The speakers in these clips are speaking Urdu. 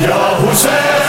یا حسین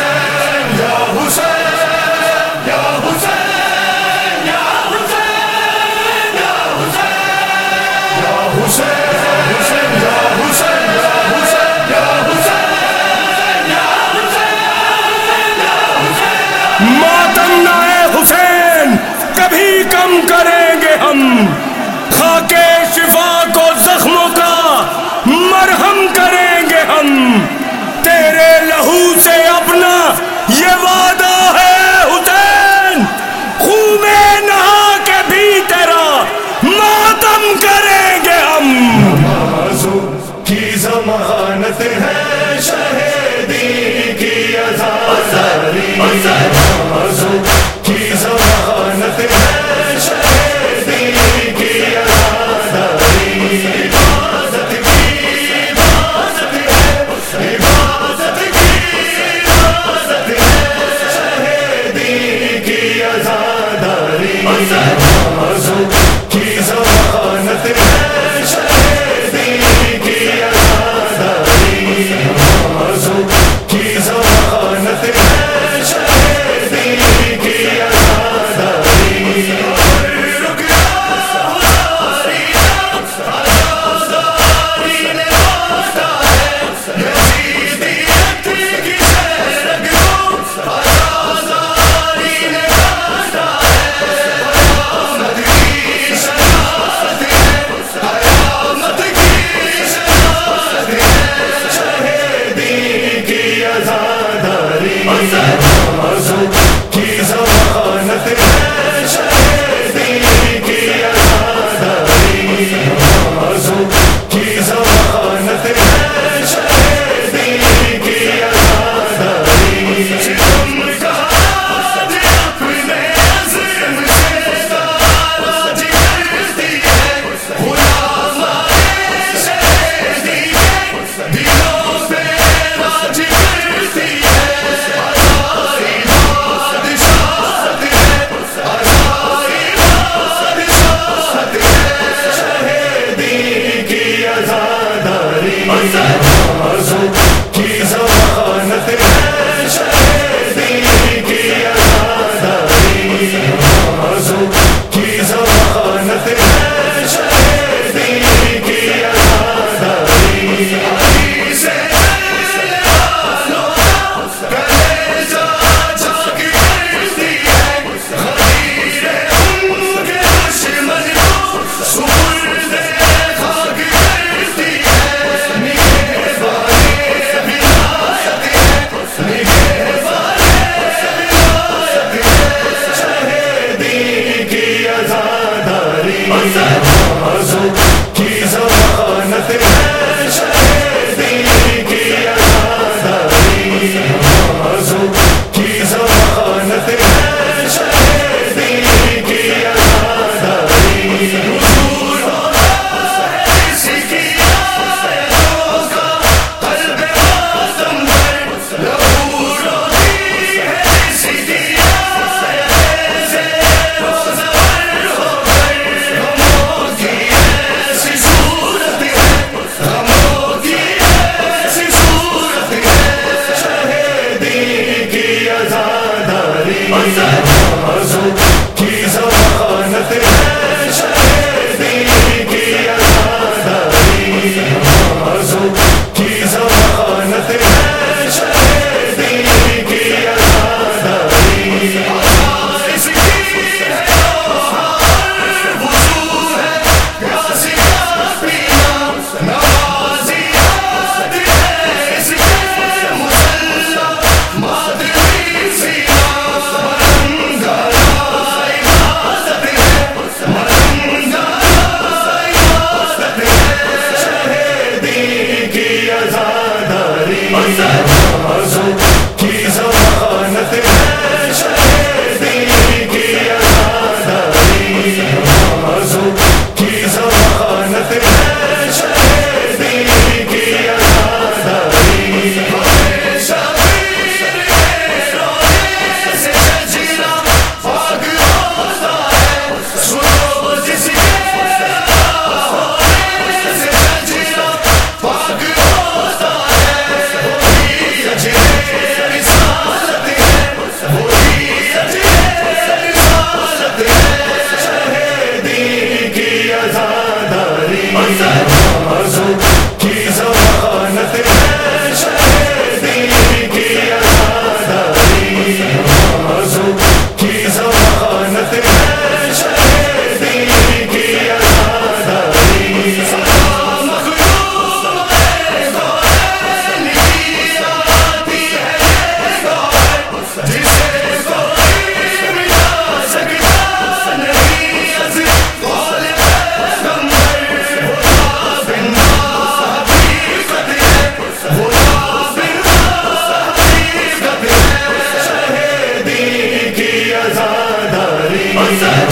ضمانت کی Yeah.